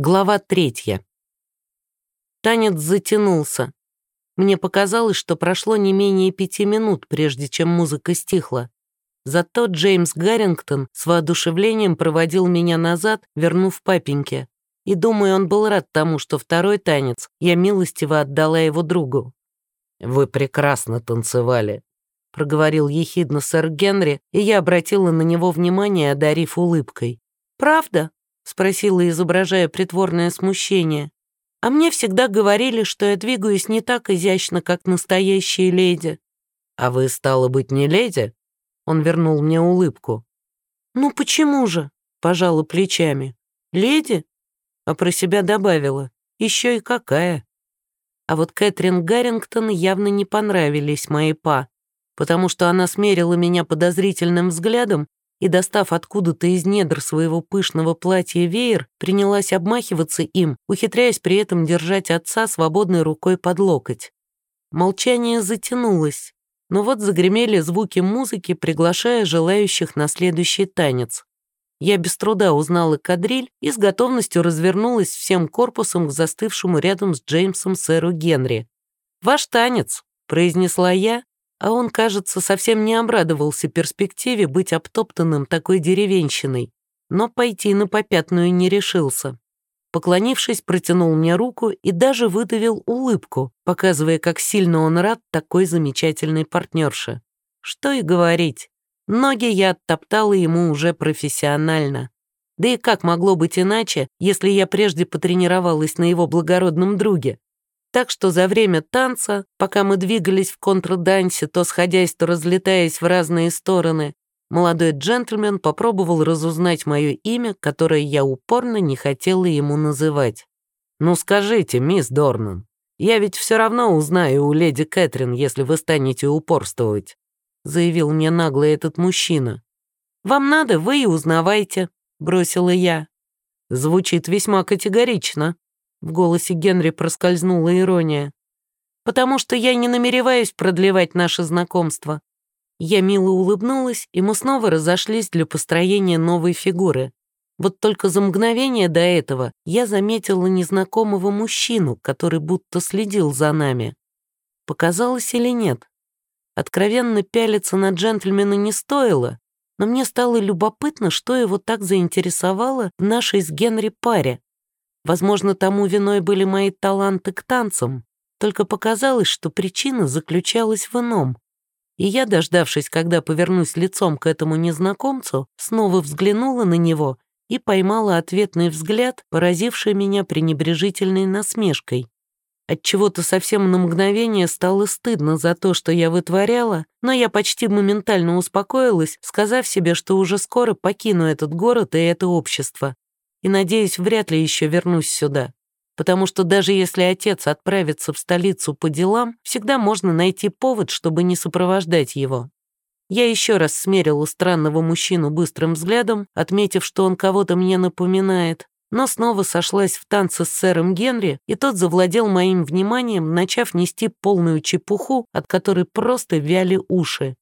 Глава третья. Танец затянулся. Мне показалось, что прошло не менее пяти минут, прежде чем музыка стихла. Зато Джеймс Гаррингтон с воодушевлением проводил меня назад, вернув папеньке. И думаю, он был рад тому, что второй танец я милостиво отдала его другу. «Вы прекрасно танцевали», — проговорил ехидно сэр Генри, и я обратила на него внимание, одарив улыбкой. «Правда?» — спросила, изображая притворное смущение. «А мне всегда говорили, что я двигаюсь не так изящно, как настоящие леди». «А вы, стало быть, не леди?» Он вернул мне улыбку. «Ну почему же?» — пожала плечами. «Леди?» А про себя добавила. «Еще и какая?» А вот Кэтрин Гаррингтон явно не понравились мои па, потому что она смерила меня подозрительным взглядом и, достав откуда-то из недр своего пышного платья веер, принялась обмахиваться им, ухитряясь при этом держать отца свободной рукой под локоть. Молчание затянулось, но вот загремели звуки музыки, приглашая желающих на следующий танец. Я без труда узнала кадриль и с готовностью развернулась всем корпусом к застывшему рядом с Джеймсом сэру Генри. «Ваш танец», — произнесла я, а он, кажется, совсем не обрадовался перспективе быть обтоптанным такой деревенщиной, но пойти на попятную не решился. Поклонившись, протянул мне руку и даже выдавил улыбку, показывая, как сильно он рад такой замечательной партнерше. Что и говорить, ноги я оттоптала ему уже профессионально. Да и как могло быть иначе, если я прежде потренировалась на его благородном друге? Так что за время танца, пока мы двигались в контрдансе, то сходясь, то разлетаясь в разные стороны, молодой джентльмен попробовал разузнать мое имя, которое я упорно не хотела ему называть. «Ну скажите, мисс Дорнан, я ведь все равно узнаю у леди Кэтрин, если вы станете упорствовать», заявил мне нагло этот мужчина. «Вам надо, вы и узнавайте», бросила я. Звучит весьма категорично, в голосе Генри проскользнула ирония. «Потому что я не намереваюсь продлевать наше знакомство». Я мило улыбнулась, и мы снова разошлись для построения новой фигуры. Вот только за мгновение до этого я заметила незнакомого мужчину, который будто следил за нами. Показалось или нет? Откровенно пялиться на джентльмена не стоило, но мне стало любопытно, что его так заинтересовало в нашей с Генри паре. Возможно, тому виной были мои таланты к танцам, только показалось, что причина заключалась в ином. И я, дождавшись, когда повернусь лицом к этому незнакомцу, снова взглянула на него и поймала ответный взгляд, поразивший меня пренебрежительной насмешкой. Отчего-то совсем на мгновение стало стыдно за то, что я вытворяла, но я почти моментально успокоилась, сказав себе, что уже скоро покину этот город и это общество, и, надеюсь, вряд ли еще вернусь сюда. Потому что даже если отец отправится в столицу по делам, всегда можно найти повод, чтобы не сопровождать его. Я еще раз смерила странного мужчину быстрым взглядом, отметив, что он кого-то мне напоминает, но снова сошлась в танце с сэром Генри, и тот завладел моим вниманием, начав нести полную чепуху, от которой просто вяли уши.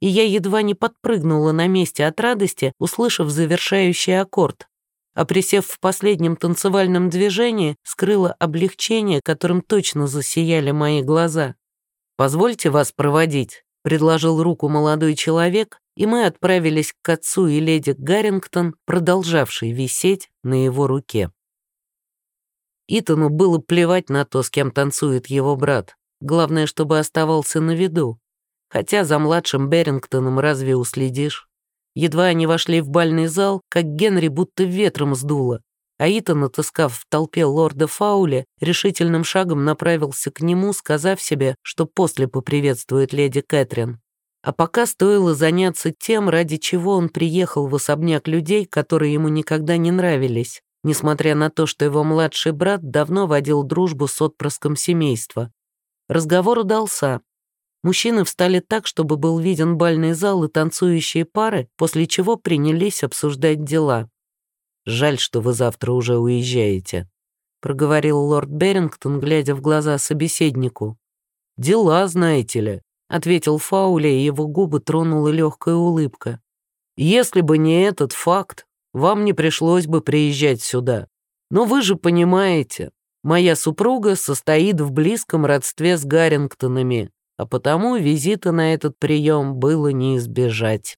И я едва не подпрыгнула на месте от радости, услышав завершающий аккорд а присев в последнем танцевальном движении, скрыла облегчение, которым точно засияли мои глаза. «Позвольте вас проводить», — предложил руку молодой человек, и мы отправились к отцу и леди Гаррингтон, продолжавшей висеть на его руке. Итану было плевать на то, с кем танцует его брат. Главное, чтобы оставался на виду. Хотя за младшим Берингтоном разве уследишь? Едва они вошли в бальный зал, как Генри будто ветром сдуло, а Итан, отыскав в толпе лорда Фаули, решительным шагом направился к нему, сказав себе, что после поприветствует леди Кэтрин. А пока стоило заняться тем, ради чего он приехал в особняк людей, которые ему никогда не нравились, несмотря на то, что его младший брат давно водил дружбу с отпрыском семейства. Разговор удался, Мужчины встали так, чтобы был виден бальный зал и танцующие пары, после чего принялись обсуждать дела. «Жаль, что вы завтра уже уезжаете», — проговорил лорд Берингтон, глядя в глаза собеседнику. «Дела, знаете ли», — ответил Фаули, и его губы тронула легкая улыбка. «Если бы не этот факт, вам не пришлось бы приезжать сюда. Но вы же понимаете, моя супруга состоит в близком родстве с Гаррингтонами, а потому визита на этот прием было не избежать.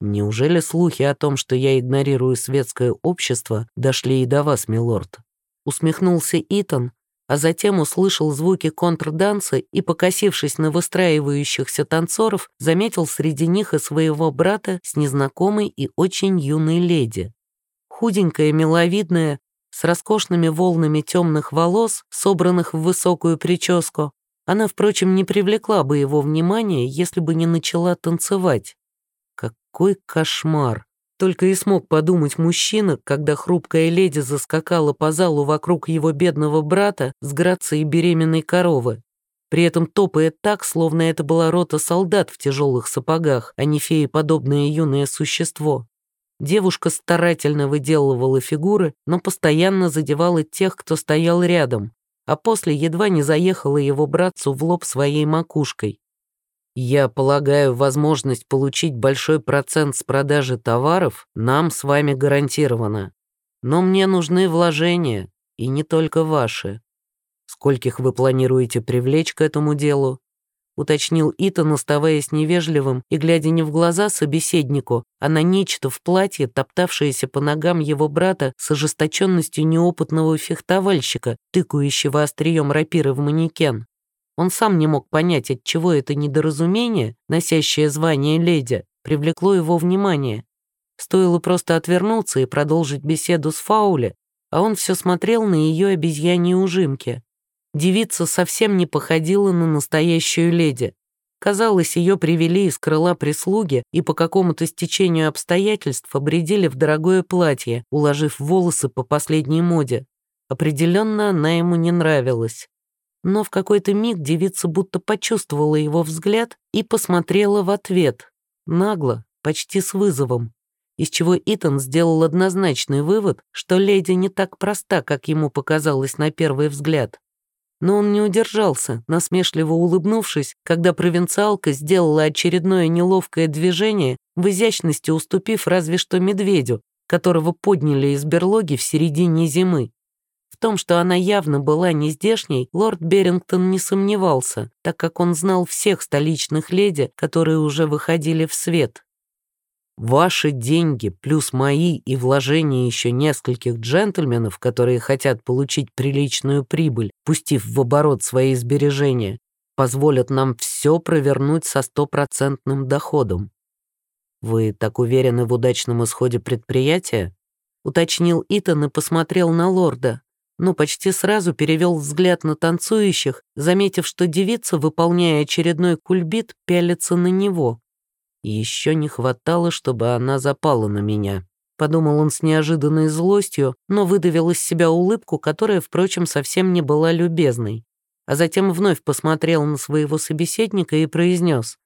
Неужели слухи о том, что я игнорирую светское общество, дошли и до вас, милорд? Усмехнулся Итан, а затем услышал звуки контрданса и, покосившись на выстраивающихся танцоров, заметил среди них и своего брата с незнакомой и очень юной леди. Худенькая, миловидная, с роскошными волнами темных волос, собранных в высокую прическу, она, впрочем, не привлекла бы его внимания, если бы не начала танцевать. Какой кошмар! Только и смог подумать мужчина, когда хрупкая леди заскакала по залу вокруг его бедного брата с грацией беременной коровы. При этом топая так, словно это была рота солдат в тяжелых сапогах, а не фееподобное юное существо. Девушка старательно выделывала фигуры, но постоянно задевала тех, кто стоял рядом, а после едва не заехала его братцу в лоб своей макушкой. Я полагаю, возможность получить большой процент с продажи товаров нам с вами гарантирована. Но мне нужны вложения, и не только ваши. Скольких вы планируете привлечь к этому делу? Уточнил Итан, оставаясь невежливым и глядя не в глаза собеседнику, а на нечто в платье, топтавшееся по ногам его брата с ожесточенностью неопытного фехтовальщика, тыкающего острием рапиры в манекен. Он сам не мог понять, от чего это недоразумение, носящее звание леди, привлекло его внимание. Стоило просто отвернуться и продолжить беседу с Фаули, а он все смотрел на ее обезьяньи ужимки. Девица совсем не походила на настоящую леди. Казалось, ее привели из крыла прислуги и по какому-то стечению обстоятельств обредили в дорогое платье, уложив волосы по последней моде. Определенно она ему не нравилась но в какой-то миг девица будто почувствовала его взгляд и посмотрела в ответ, нагло, почти с вызовом, из чего Итан сделал однозначный вывод, что леди не так проста, как ему показалось на первый взгляд. Но он не удержался, насмешливо улыбнувшись, когда провинциалка сделала очередное неловкое движение, в изящности уступив разве что медведю, которого подняли из берлоги в середине зимы. В том, что она явно была не здешней, лорд Берингтон не сомневался, так как он знал всех столичных леди, которые уже выходили в свет. «Ваши деньги плюс мои и вложения еще нескольких джентльменов, которые хотят получить приличную прибыль, пустив в оборот свои сбережения, позволят нам все провернуть со стопроцентным доходом. Вы так уверены в удачном исходе предприятия?» уточнил Итан и посмотрел на лорда но почти сразу перевел взгляд на танцующих, заметив, что девица, выполняя очередной кульбит, пялится на него. Еще не хватало, чтобы она запала на меня. Подумал он с неожиданной злостью, но выдавил из себя улыбку, которая, впрочем, совсем не была любезной. А затем вновь посмотрел на своего собеседника и произнес,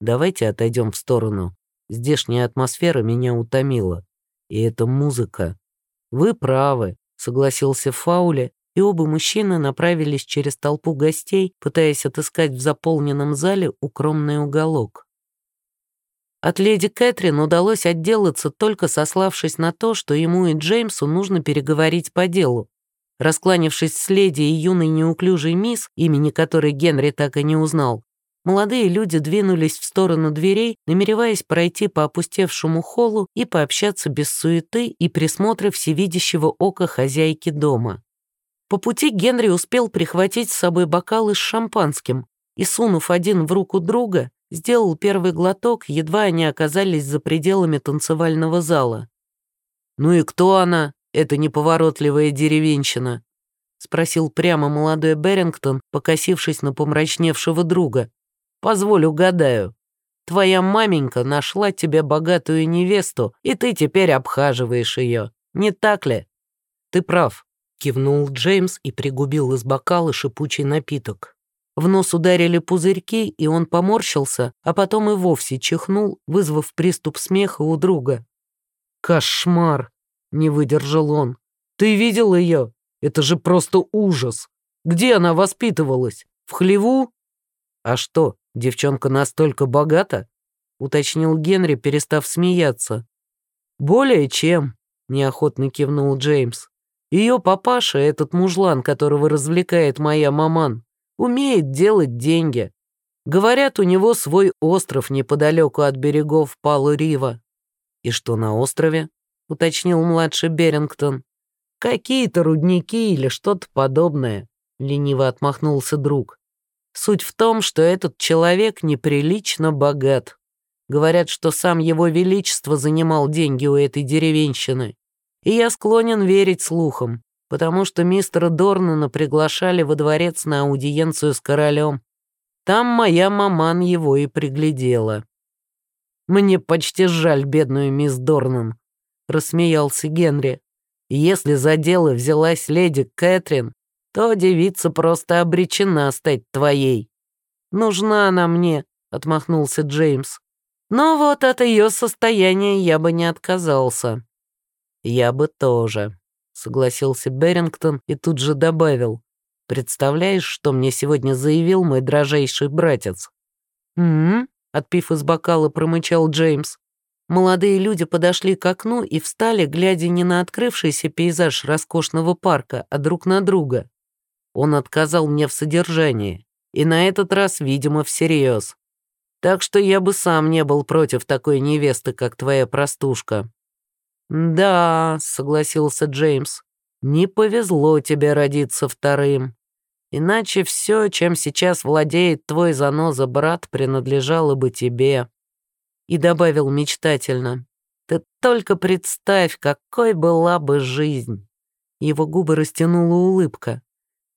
«Давайте отойдем в сторону. Здешняя атмосфера меня утомила. И эта музыка. Вы правы, согласился Фауле, и оба мужчины направились через толпу гостей, пытаясь отыскать в заполненном зале укромный уголок. От леди Кэтрин удалось отделаться, только сославшись на то, что ему и Джеймсу нужно переговорить по делу. Раскланившись с леди и юной неуклюжей мисс, имени которой Генри так и не узнал, молодые люди двинулись в сторону дверей, намереваясь пройти по опустевшему холлу и пообщаться без суеты и присмотра всевидящего ока хозяйки дома. По пути Генри успел прихватить с собой бокалы с шампанским и, сунув один в руку друга, сделал первый глоток, едва они оказались за пределами танцевального зала. «Ну и кто она, эта неповоротливая деревенщина?» — спросил прямо молодой Берингтон, покосившись на помрачневшего друга. Позволь угадаю. Твоя маменька нашла тебе богатую невесту, и ты теперь обхаживаешь ее. Не так ли? Ты прав, кивнул Джеймс и пригубил из бокала шипучий напиток. В нос ударили пузырьки, и он поморщился, а потом и вовсе чихнул, вызвав приступ смеха у друга. «Кошмар!» — не выдержал он. «Ты видел ее? Это же просто ужас! Где она воспитывалась? В хлеву?» «А что, девчонка настолько богата?» — уточнил Генри, перестав смеяться. «Более чем», — неохотно кивнул Джеймс. Ее папаша, этот мужлан, которого развлекает моя маман, умеет делать деньги. Говорят, у него свой остров неподалеку от берегов Палу-Рива. И что на острове? Уточнил младший Берингтон. Какие-то рудники или что-то подобное, лениво отмахнулся друг. Суть в том, что этот человек неприлично богат. Говорят, что сам его величество занимал деньги у этой деревенщины. И я склонен верить слухам, потому что мистера Дорнана приглашали во дворец на аудиенцию с королем. Там моя маман его и приглядела. «Мне почти жаль бедную мисс Дорнан», — рассмеялся Генри. «Если за дело взялась леди Кэтрин, то девица просто обречена стать твоей». «Нужна она мне», — отмахнулся Джеймс. «Но вот от ее состояния я бы не отказался». «Я бы тоже», — согласился Берингтон и тут же добавил. «Представляешь, что мне сегодня заявил мой дрожайший братец?» «М-м-м», отпив из бокала, промычал Джеймс. Молодые люди подошли к окну и встали, глядя не на открывшийся пейзаж роскошного парка, а друг на друга. Он отказал мне в содержании, и на этот раз, видимо, всерьез. Так что я бы сам не был против такой невесты, как твоя простушка. «Да», — согласился Джеймс, — «не повезло тебе родиться вторым. Иначе все, чем сейчас владеет твой заноза брат, принадлежало бы тебе». И добавил мечтательно, «Ты только представь, какой была бы жизнь». Его губы растянула улыбка.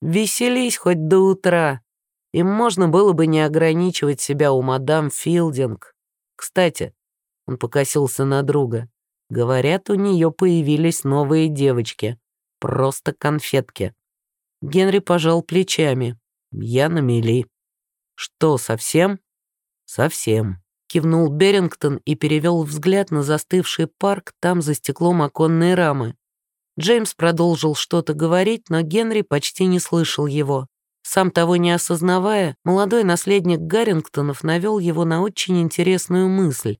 «Веселись хоть до утра, и можно было бы не ограничивать себя у мадам Филдинг. Кстати, он покосился на друга. Говорят, у нее появились новые девочки. Просто конфетки. Генри пожал плечами. Я на мели. Что, совсем? Совсем. Кивнул Берингтон и перевел взгляд на застывший парк там за стеклом оконной рамы. Джеймс продолжил что-то говорить, но Генри почти не слышал его. Сам того не осознавая, молодой наследник Гаррингтонов навел его на очень интересную мысль.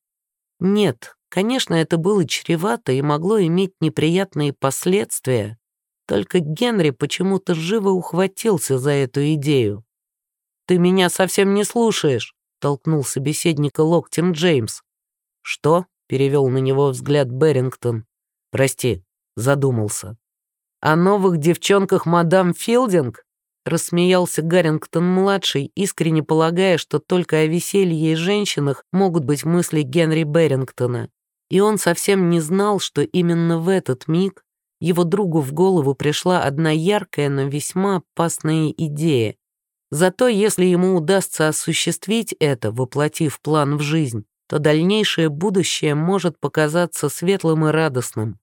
Нет, Конечно, это было чревато и могло иметь неприятные последствия, только Генри почему-то живо ухватился за эту идею. «Ты меня совсем не слушаешь», — толкнул собеседника локтем Джеймс. «Что?» — перевел на него взгляд Берингтон. «Прости, задумался». «О новых девчонках мадам Филдинг?» Рассмеялся Гаррингтон-младший, искренне полагая, что только о веселье и женщинах могут быть мысли Генри Берингтона и он совсем не знал, что именно в этот миг его другу в голову пришла одна яркая, но весьма опасная идея. Зато если ему удастся осуществить это, воплотив план в жизнь, то дальнейшее будущее может показаться светлым и радостным.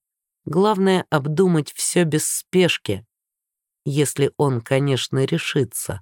Главное — обдумать все без спешки, если он, конечно, решится.